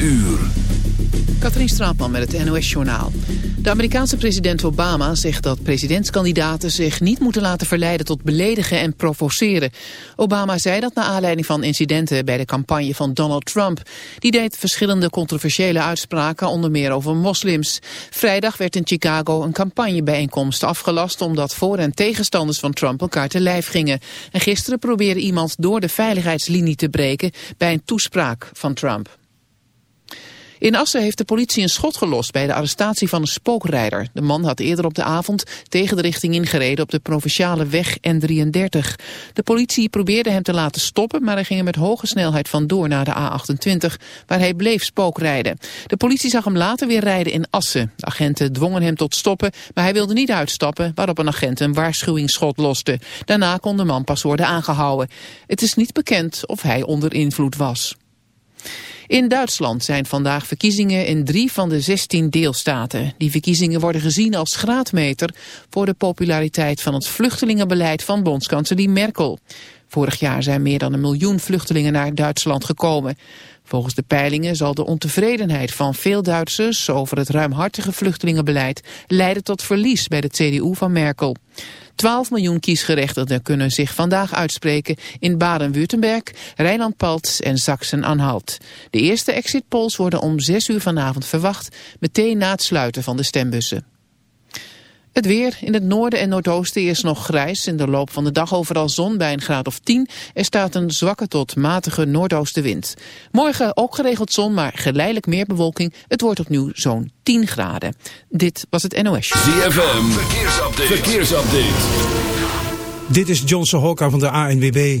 uur. Katrien Straatman met het NOS-journaal. De Amerikaanse president Obama zegt dat presidentskandidaten zich niet moeten laten verleiden tot beledigen en provoceren. Obama zei dat naar aanleiding van incidenten bij de campagne van Donald Trump. Die deed verschillende controversiële uitspraken, onder meer over moslims. Vrijdag werd in Chicago een campagnebijeenkomst afgelast omdat voor- en tegenstanders van Trump elkaar te lijf gingen. En gisteren probeerde iemand door de veiligheidslinie te breken bij een toespraak van Trump. In Assen heeft de politie een schot gelost bij de arrestatie van een spookrijder. De man had eerder op de avond tegen de richting ingereden op de provinciale weg N33. De politie probeerde hem te laten stoppen, maar hij ging er met hoge snelheid vandoor naar de A28, waar hij bleef spookrijden. De politie zag hem later weer rijden in Assen. Agenten dwongen hem tot stoppen, maar hij wilde niet uitstappen, waarop een agent een waarschuwingsschot loste. Daarna kon de man pas worden aangehouden. Het is niet bekend of hij onder invloed was. In Duitsland zijn vandaag verkiezingen in drie van de 16 deelstaten. Die verkiezingen worden gezien als graadmeter voor de populariteit van het vluchtelingenbeleid van bondskanselier Merkel. Vorig jaar zijn meer dan een miljoen vluchtelingen naar Duitsland gekomen. Volgens de peilingen zal de ontevredenheid van veel Duitsers over het ruimhartige vluchtelingenbeleid leiden tot verlies bij de CDU van Merkel. 12 miljoen kiesgerechtigden kunnen zich vandaag uitspreken in Baden-Württemberg, Rijnland-Palts en Sachsen-Anhalt. De eerste exit polls worden om 6 uur vanavond verwacht, meteen na het sluiten van de stembussen. Het weer in het noorden en noordoosten is nog grijs. In de loop van de dag overal zon bij een graad of 10. Er staat een zwakke tot matige noordoostenwind. Morgen ook geregeld zon, maar geleidelijk meer bewolking. Het wordt opnieuw zo'n 10 graden. Dit was het NOS. ZFM, verkeersupdate. verkeersupdate. Dit is Johnson Hokka van de ANWB.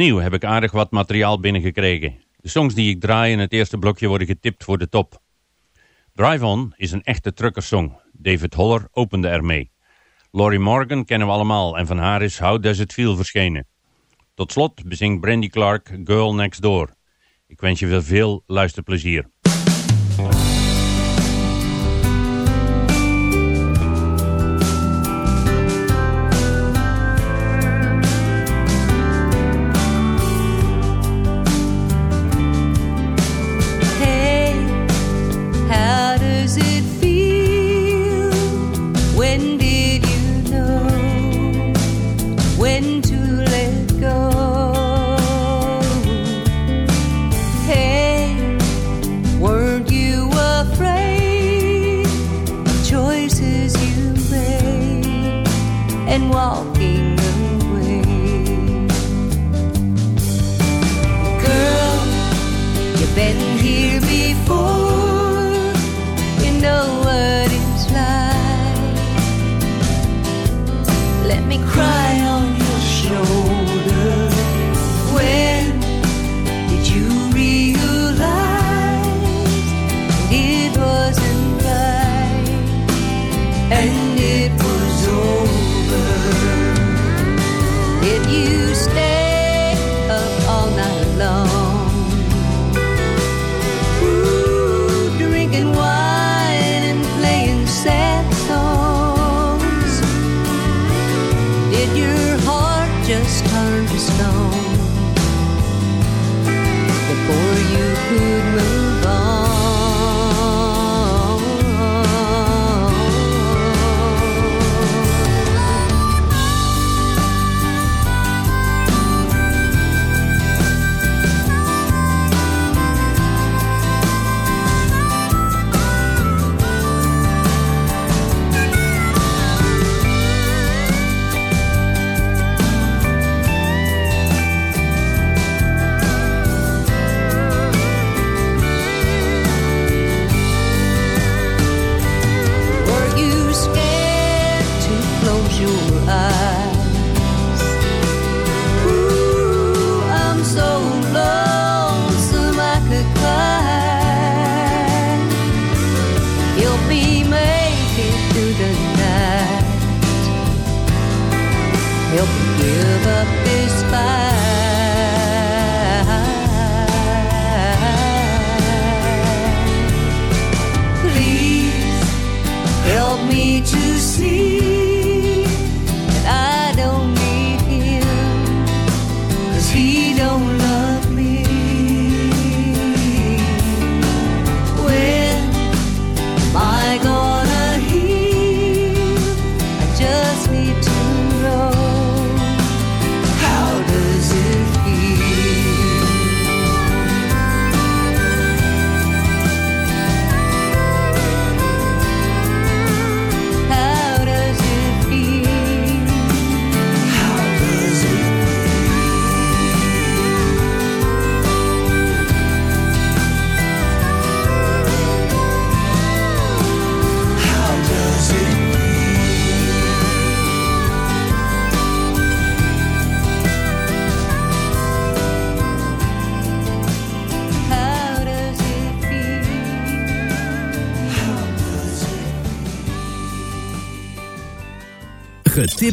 Opnieuw heb ik aardig wat materiaal binnengekregen. De songs die ik draai in het eerste blokje worden getipt voor de top. Drive On is een echte truckersong. David Holler opende ermee. Laurie Morgan kennen we allemaal en van haar is How Does It Feel verschenen. Tot slot bezingt Brandy Clark Girl Next Door. Ik wens je veel, veel luisterplezier.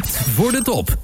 voor de top.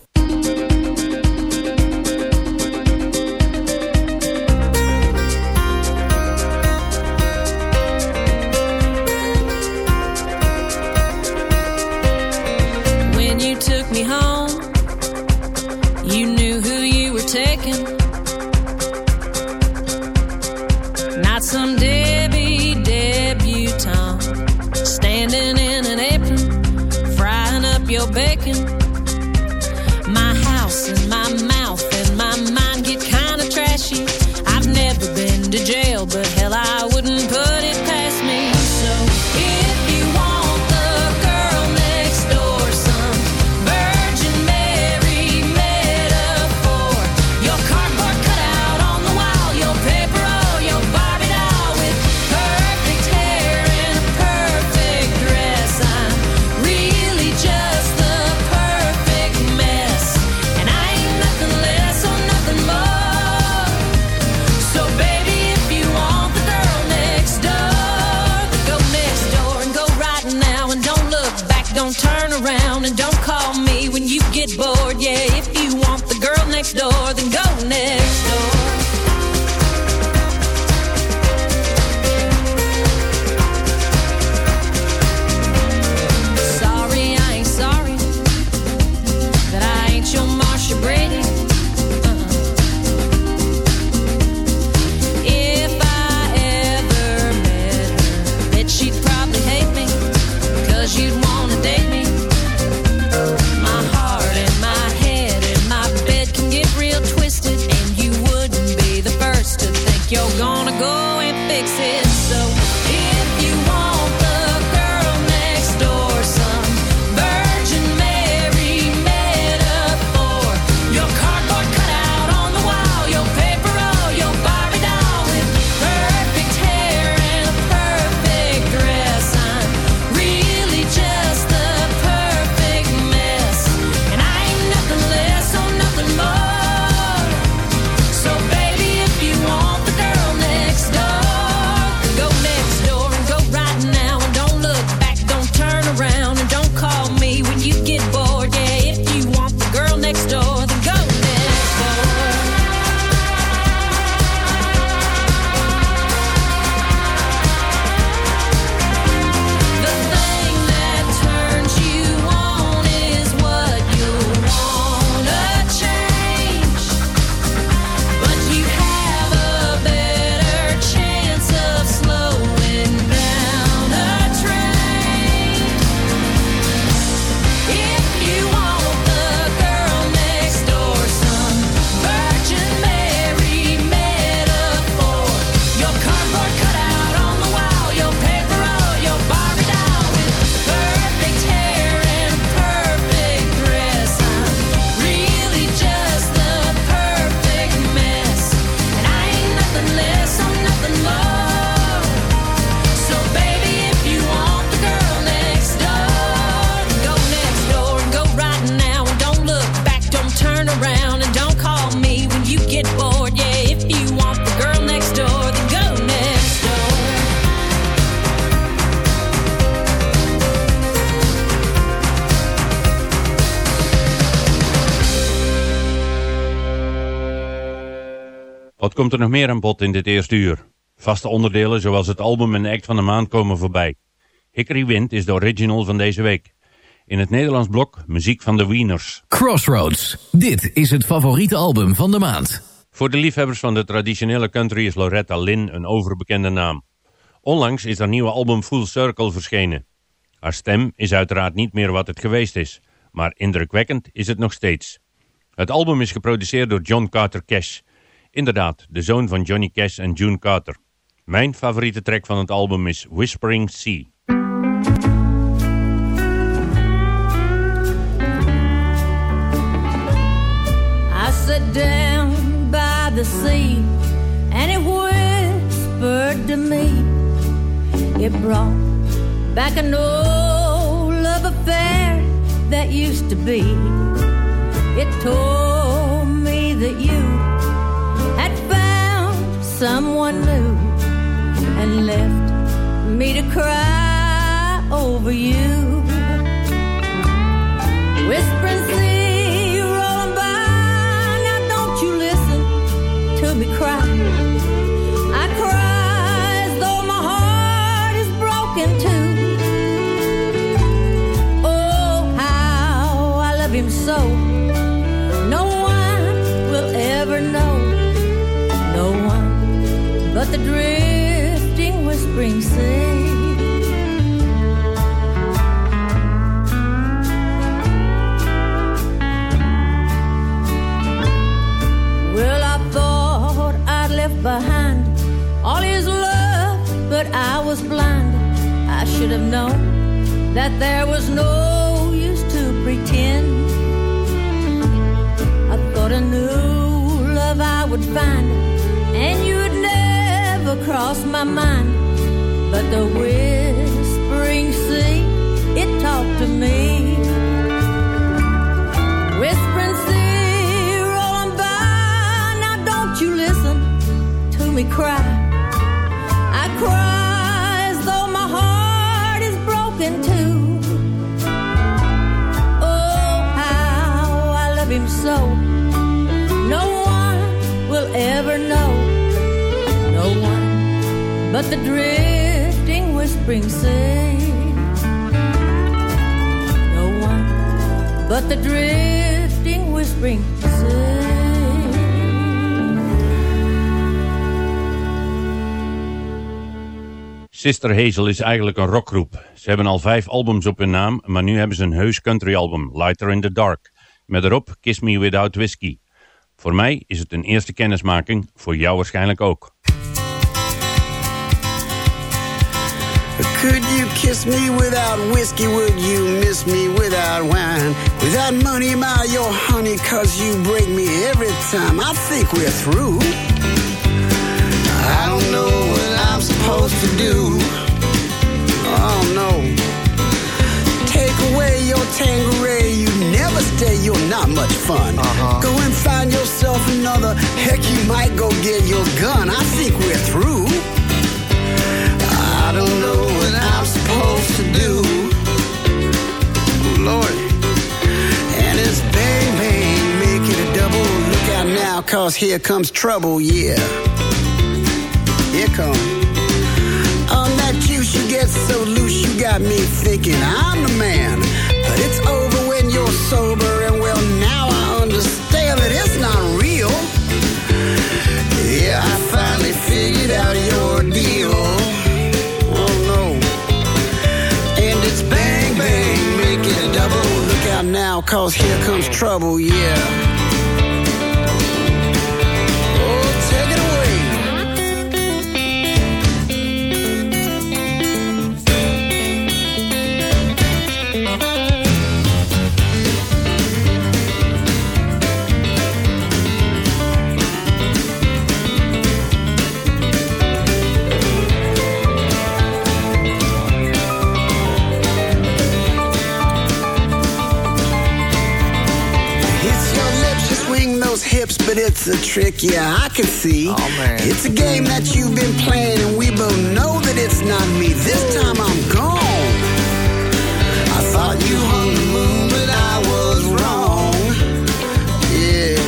komt er nog meer aan bod in dit eerste uur. Vaste onderdelen zoals het album en act van de maand komen voorbij. Hickory Wind is de original van deze week. In het Nederlands blok muziek van de Wieners. Crossroads. Dit is het favoriete album van de maand. Voor de liefhebbers van de traditionele country is Loretta Lynn een overbekende naam. Onlangs is haar nieuwe album Full Circle verschenen. Haar stem is uiteraard niet meer wat het geweest is, maar indrukwekkend is het nog steeds. Het album is geproduceerd door John Carter Cash, Inderdaad, de zoon van Johnny Cash en June Carter. Mijn favoriete track van het album is Whispering Sea. I sat down by the sea And it whispered to me It brought back an old love affair That used to be It told me that you someone new and left me to cry over you. Whispering sea rolling by, now don't you listen to me cry. I cry as though my heart is broken too. Oh, how I love him so. what the drifting whispering say. Well, I thought I'd left behind all his love, but I was blind. I should have known that there was no use to pretend. I thought I knew love I would find, and you cross my mind. But the whispering sea, it talked to me. Whispering sea, rolling by, now don't you listen to me cry. I cry as though my heart is broken too. Oh, how I love him so. No one will ever know. But the drifting, whispering sea. No one but the drifting, whispering sea. Sister Hazel is eigenlijk een rockgroep. Ze hebben al vijf albums op hun naam, maar nu hebben ze een heus country album, Lighter in the Dark. Met erop Kiss Me Without Whiskey. Voor mij is het een eerste kennismaking, voor jou waarschijnlijk ook. Could you kiss me without whiskey? Would you miss me without wine? Without money, my your honey, cause you break me every time. I think we're through. I don't know what I'm supposed to do. Oh no. Take away your Tangeray, you never stay, you're not much fun. Uh-huh. Go and find yourself another. Heck, you might go get your gun. I think we're through. Cause here comes trouble, yeah. Here come. On that juice, you get so loose, you got me thinking I'm the man. But it's over when you're sober, and well, now I understand that it's not real. Yeah, I finally figured out your deal. Oh no. And it's bang, bang, make a double. Look out now, cause here comes trouble, yeah. It's a trick, yeah, I can see. Oh. It's a game that you've been playing, and we both know that it's not me. This time I'm gone. I thought you hung the moon, but I was wrong. Yeah.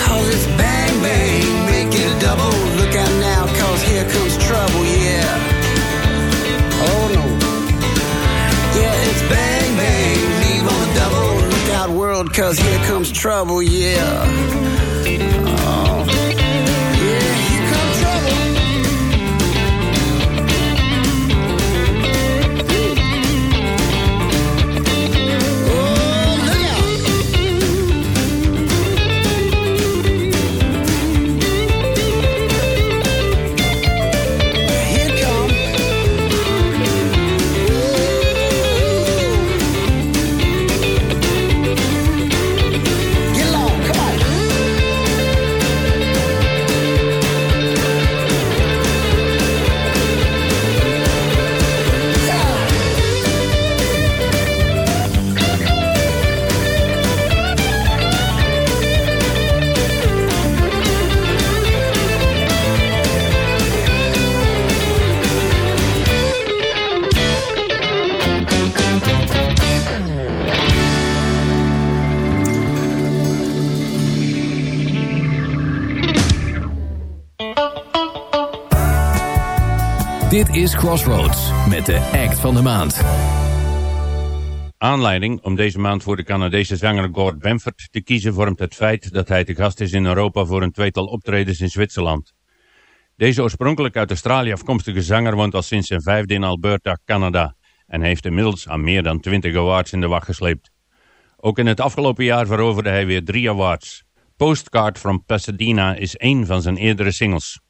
Cause it's bang, bang, make it a double. Look out now, cause here comes trouble, yeah. Oh no. Yeah, it's bang, bang, leave on the double. Look out, world, cause here comes trouble, yeah. Crossroads met de act van de maand. Aanleiding om deze maand voor de Canadese zanger Gord Bamford te kiezen vormt het feit dat hij te gast is in Europa voor een tweetal optredens in Zwitserland. Deze oorspronkelijk uit Australië afkomstige zanger woont al sinds zijn vijfde in Alberta, Canada en heeft inmiddels aan meer dan 20 awards in de wacht gesleept. Ook in het afgelopen jaar veroverde hij weer drie awards. Postcard from Pasadena is één van zijn eerdere singles.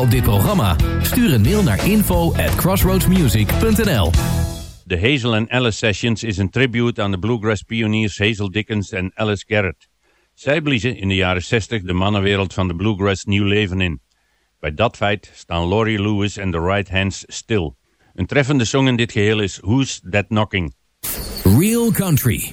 op dit programma? Stuur een mail naar info at crossroadsmusic.nl De Hazel and Alice Sessions is een tribute aan de bluegrass pioniers Hazel Dickens en Alice Garrett. Zij bliezen in de jaren 60 de mannenwereld van de bluegrass nieuw leven in. Bij dat feit staan Laurie Lewis en de Right Hands stil. Een treffende song in dit geheel is Who's That Knocking? Real Country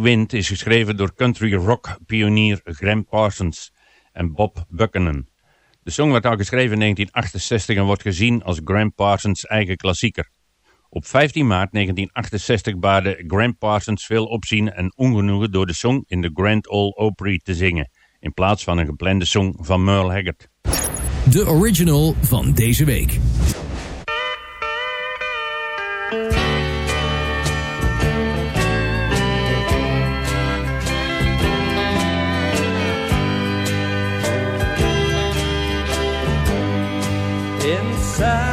Wind is geschreven door country rock pionier Graham Parsons en Bob Buchanan. De song werd al geschreven in 1968 en wordt gezien als Graham Parsons' eigen klassieker. Op 15 maart 1968 baarde Graham Parsons veel opzien en ongenoegen door de song in de Grand Ole Opry te zingen, in plaats van een geplande song van Merle Haggard. De original van deze week. side.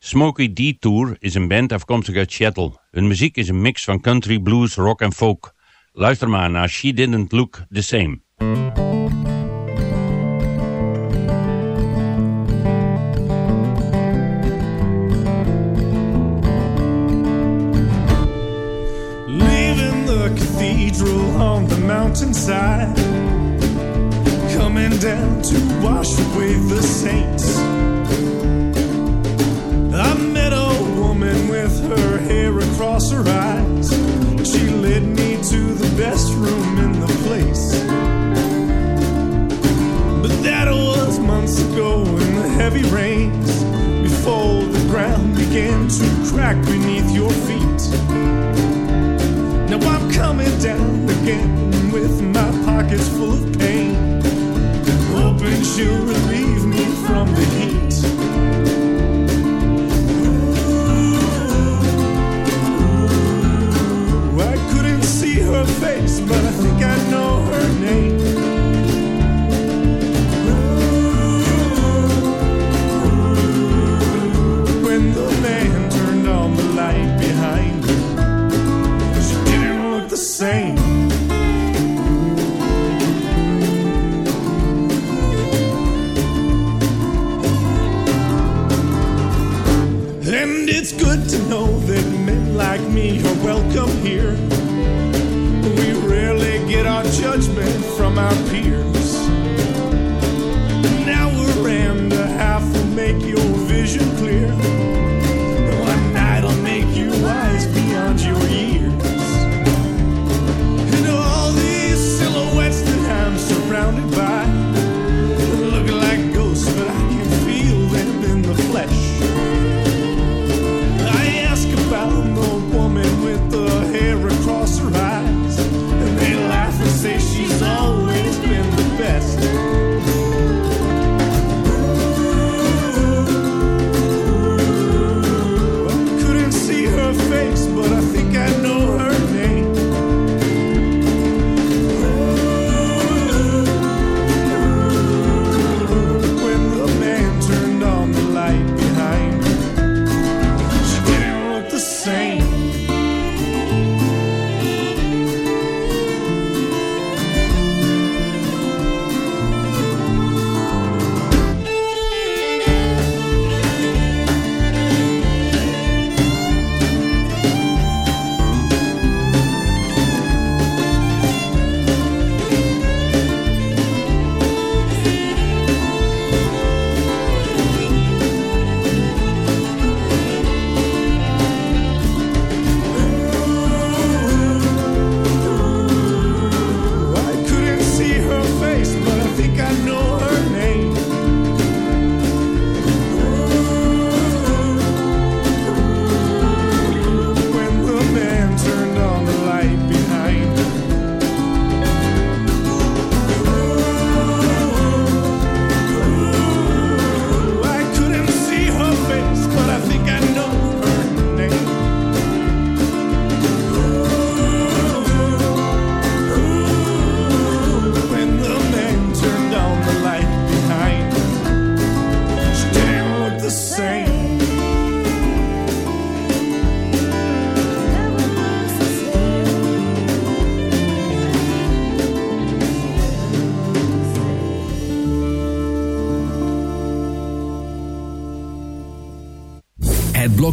Smokey Detour is een band afkomstig uit Seattle. Hun muziek is een mix van country, blues, rock en folk. Luister maar naar She Didn't Look The Same. Crack beneath your feet. Now I'm coming down again with my pockets full of pain, hoping she'll good to know that men like me are welcome here. We rarely get our judgment from our peers. Now we're in to have to make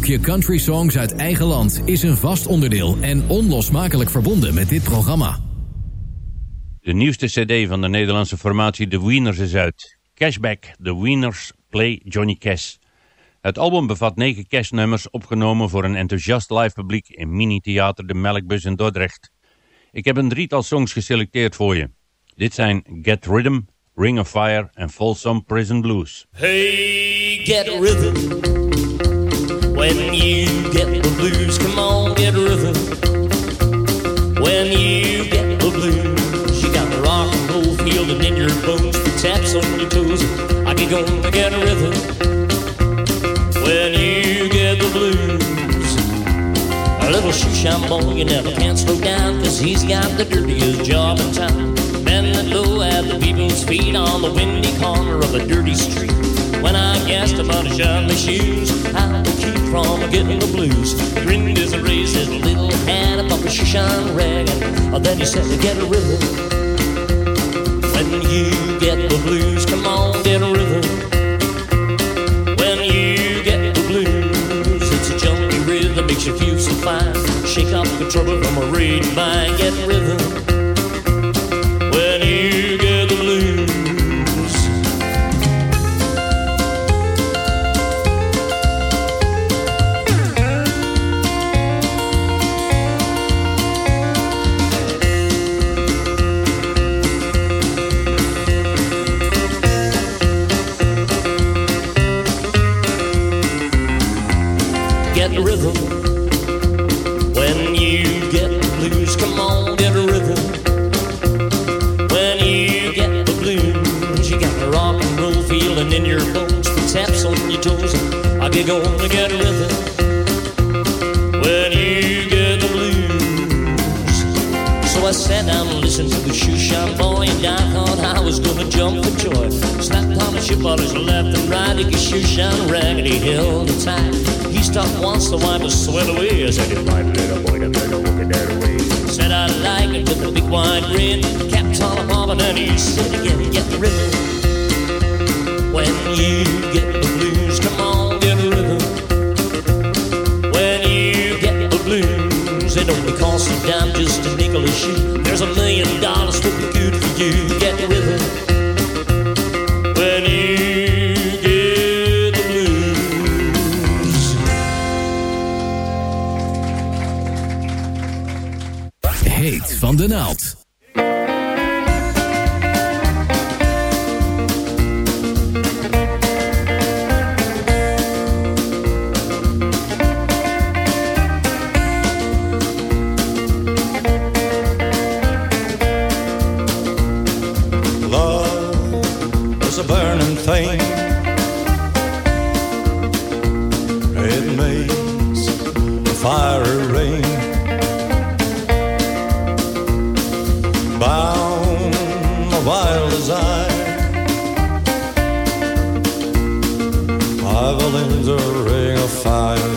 Blokje Country Songs uit eigen land is een vast onderdeel en onlosmakelijk verbonden met dit programma. De nieuwste cd van de Nederlandse formatie The Wieners is uit. Cashback, The Wieners Play Johnny Cash. Het album bevat negen cashnummers opgenomen voor een enthousiast live publiek in mini-theater De Melkbus in Dordrecht. Ik heb een drietal songs geselecteerd voor je. Dit zijn Get Rhythm, Ring of Fire en Folsom Prison Blues. Hey, get rhythm. When you get the blues, come on, get rhythm. When you get the blues, you got the rock and roll feeling in your bones, the taps on your toes. I get to get rhythm. When you get the blues, a little shoe shine boy, you never can slow down, cause he's got the dirtiest job in town. Bending low at the people's feet on the windy corner of a dirty street. When I him how to shine my shoes, to keep from getting the blues. Grinned as he raised his little hand rag, and uh, then he said, "Get a rhythm." When you get the blues, come on, get a rhythm. When you get the blues, it's a junky rhythm, makes you feel so fine. Shake off the trouble from a reading mind, get rhythm. Sit again and get the rhythm when you. I believe the ring of fire.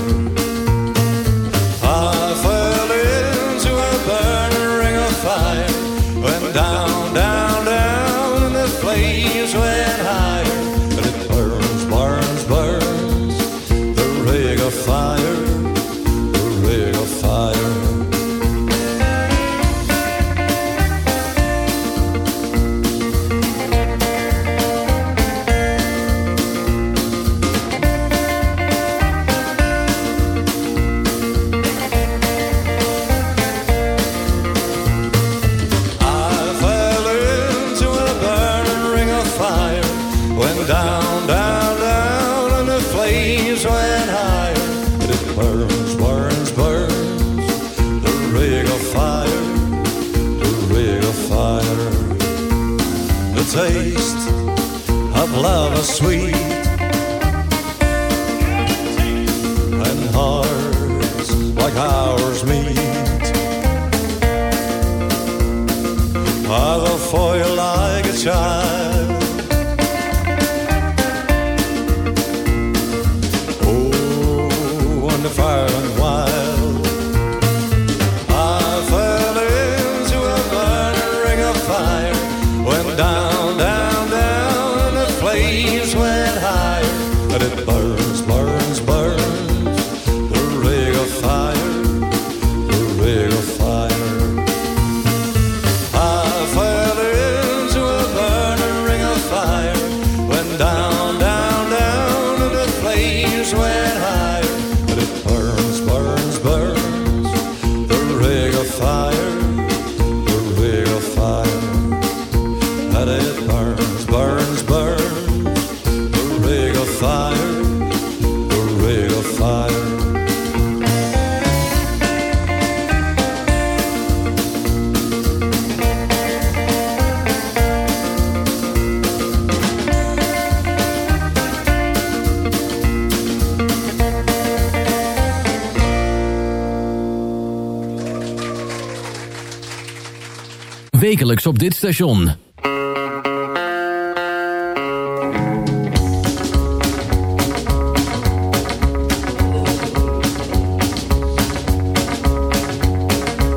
wekelijks op dit station.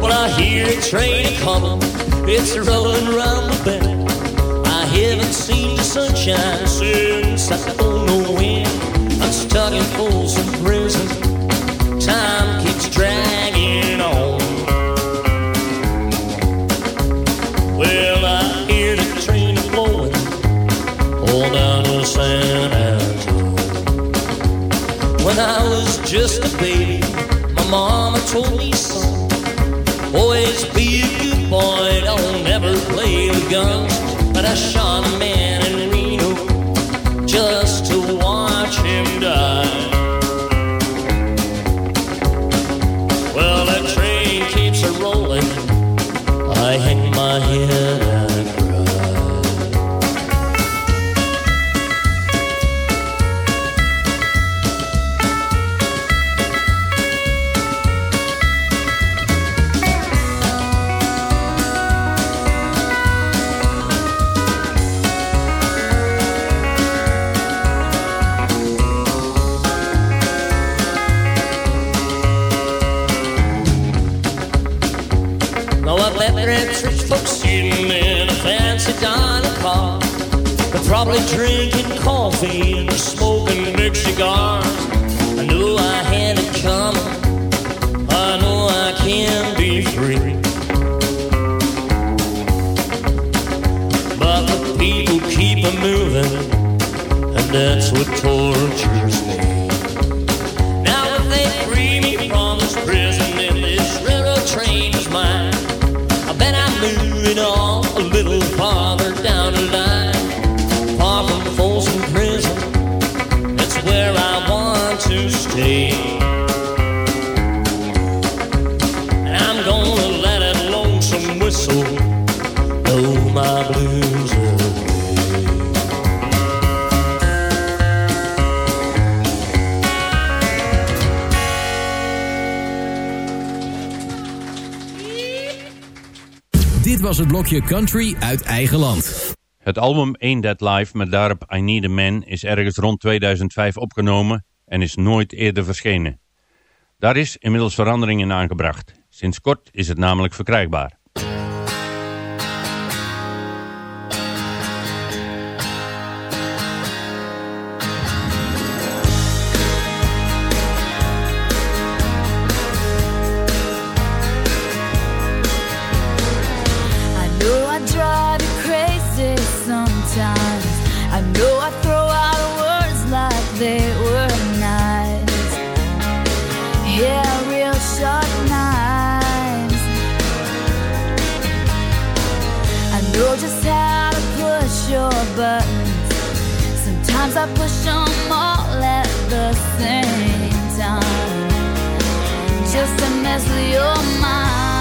When I hear a train coming, it's a. many rich folks sitting in a fancy diner car. They're probably drinking coffee and smoking big cigars. I know I had it coming. I know I can be free. But the people keep a moving, and that's what torture het blokje Country uit eigen land. Het album Ain't That Live met daarop I Need a Man is ergens rond 2005 opgenomen en is nooit eerder verschenen. Daar is inmiddels verandering in aangebracht. Sinds kort is het namelijk verkrijgbaar. Sometimes I push them all at the same time. Just to mess with your mind.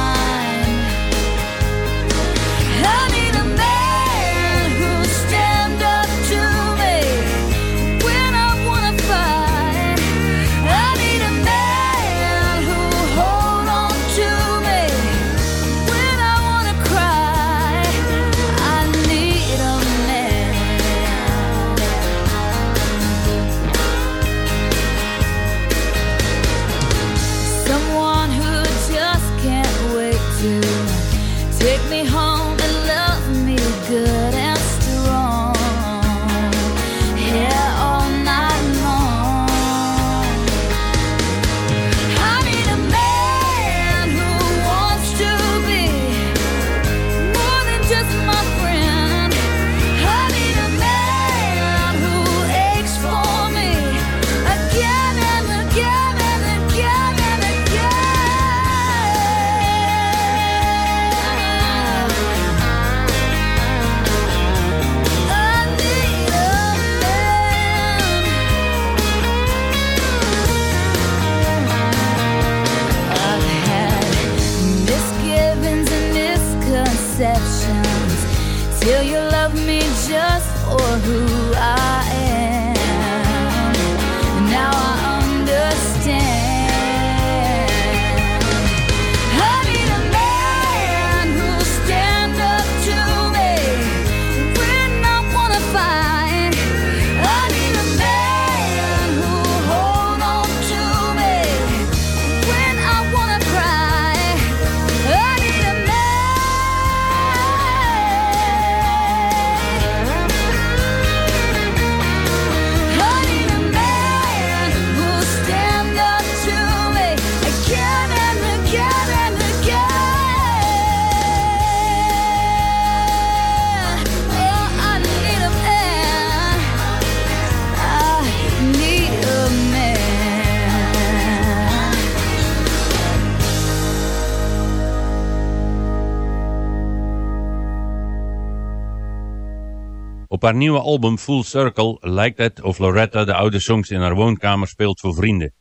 Op haar nieuwe album Full Circle lijkt het of Loretta de oude songs in haar woonkamer speelt voor vrienden.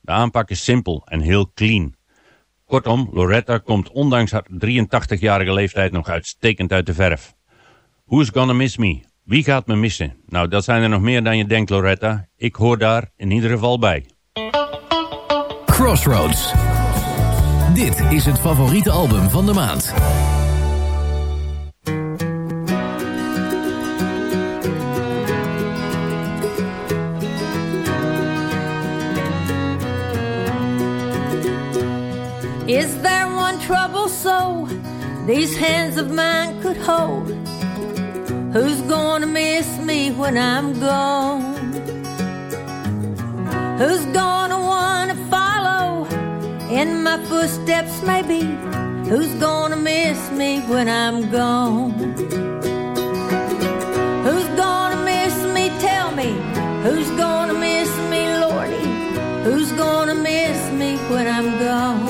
De aanpak is simpel en heel clean. Kortom, Loretta komt ondanks haar 83-jarige leeftijd nog uitstekend uit de verf. Who's gonna miss me? Wie gaat me missen? Nou, dat zijn er nog meer dan je denkt, Loretta. Ik hoor daar in ieder geval bij. Crossroads. Dit is het favoriete album van de maand. Is there one trouble so these hands of mine could hold? Who's gonna miss me when I'm gone? Who's gonna wanna follow in my footsteps maybe? Who's gonna miss me when I'm gone? Who's gonna miss me? Tell me. Who's gonna miss me, Lordy? Who's gonna miss me when I'm gone?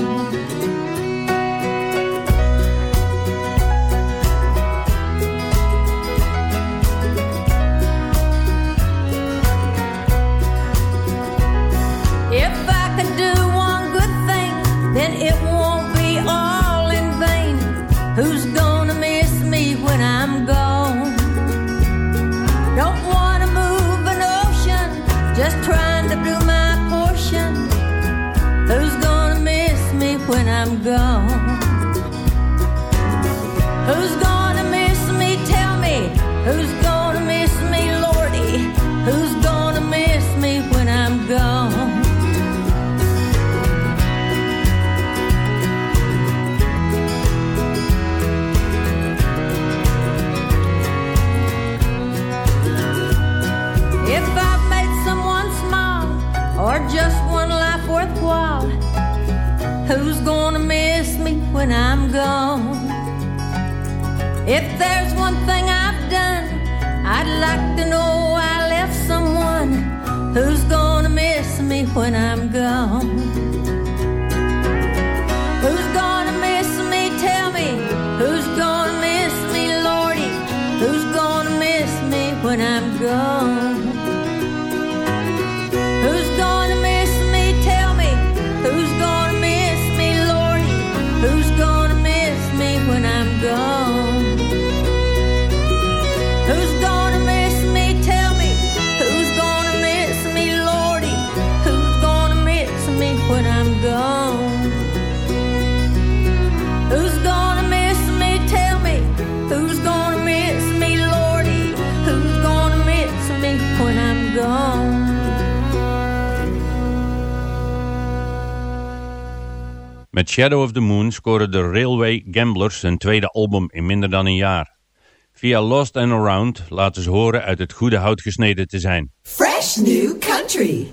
Met Shadow of the Moon scoren de Railway Gamblers hun tweede album in minder dan een jaar. Via Lost and Around laten ze horen uit het goede hout gesneden te zijn. Fresh New Country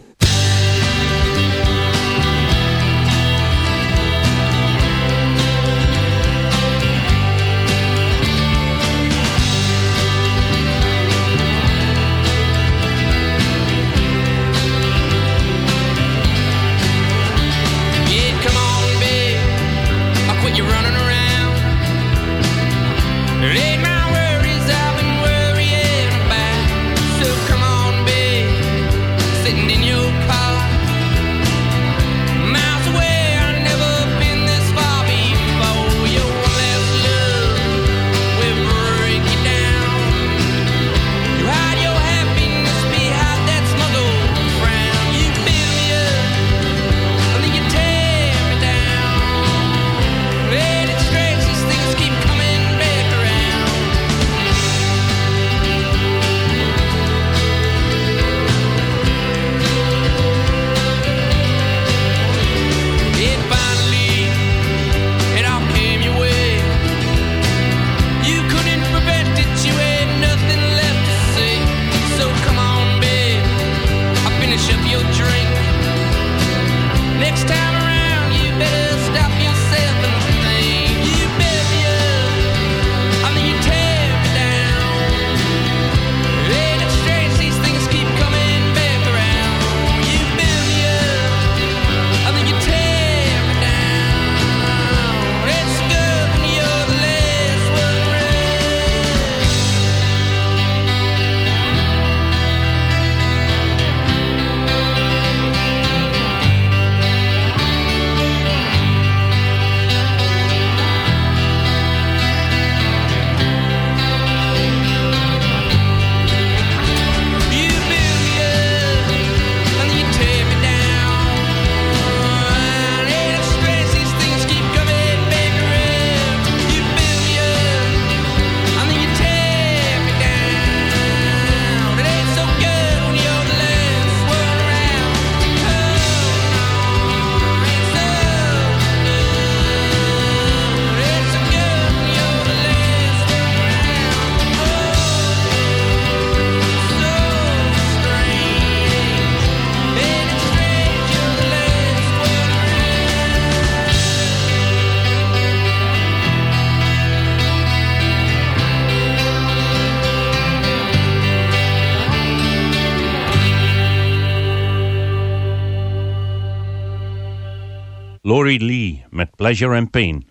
Pleasure and Pain.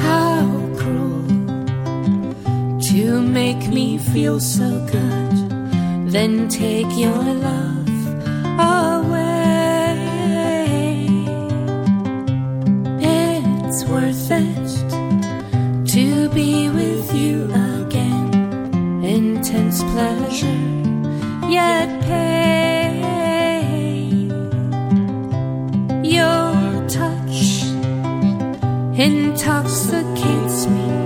How cruel to make me feel so good, then take your love intoxicates me.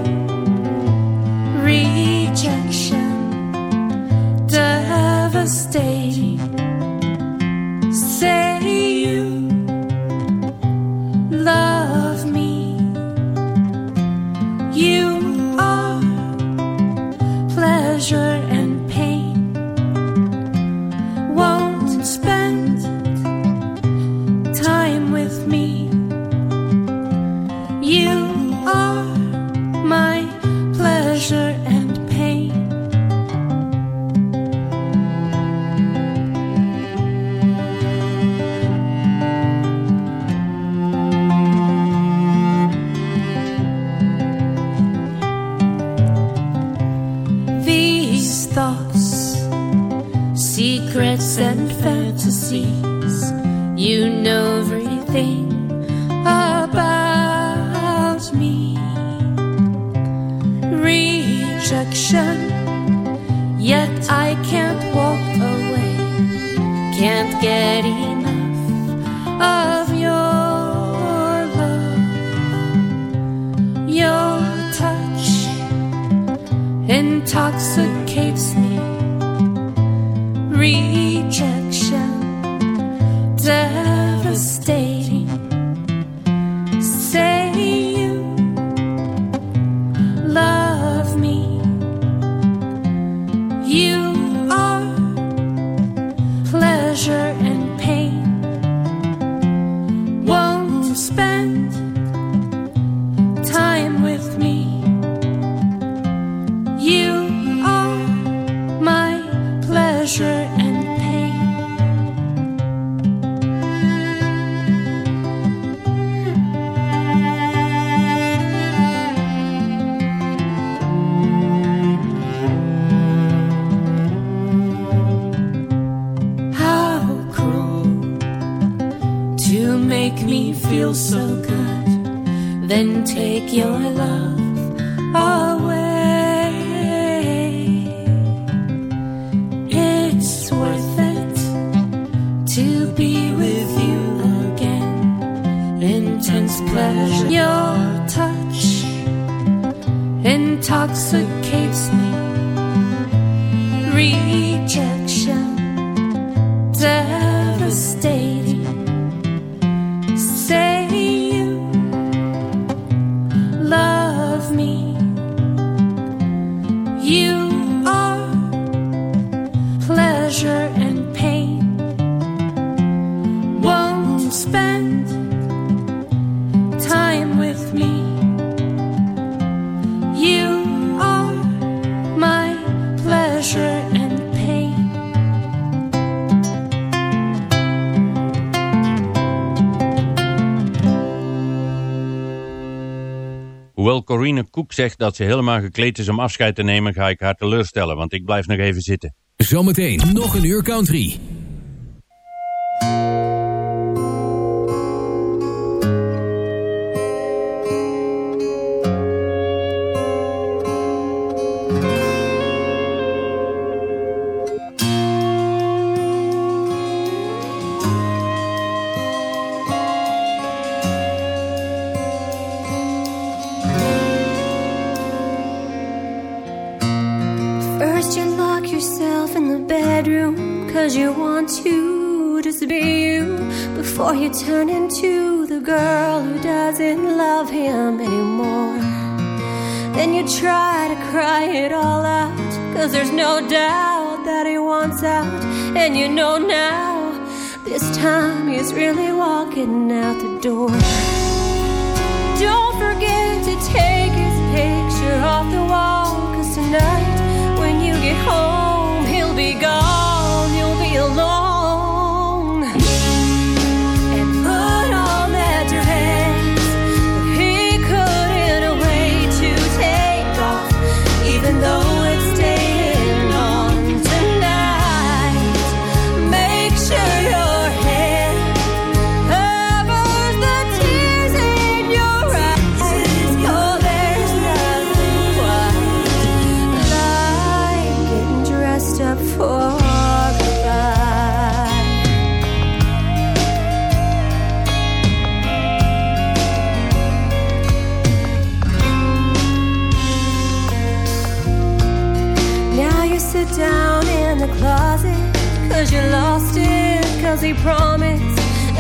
Koek zegt dat ze helemaal gekleed is om afscheid te nemen, ga ik haar teleurstellen, want ik blijf nog even zitten. Zometeen nog een uur country. Cause you want to just be you before you turn into the girl who doesn't love him anymore. Then you try to cry it all out cause there's no doubt that he wants out, and you know now this time he's really walking out the door. don't forget to take his picture off the wall. Cause tonight, when you get home,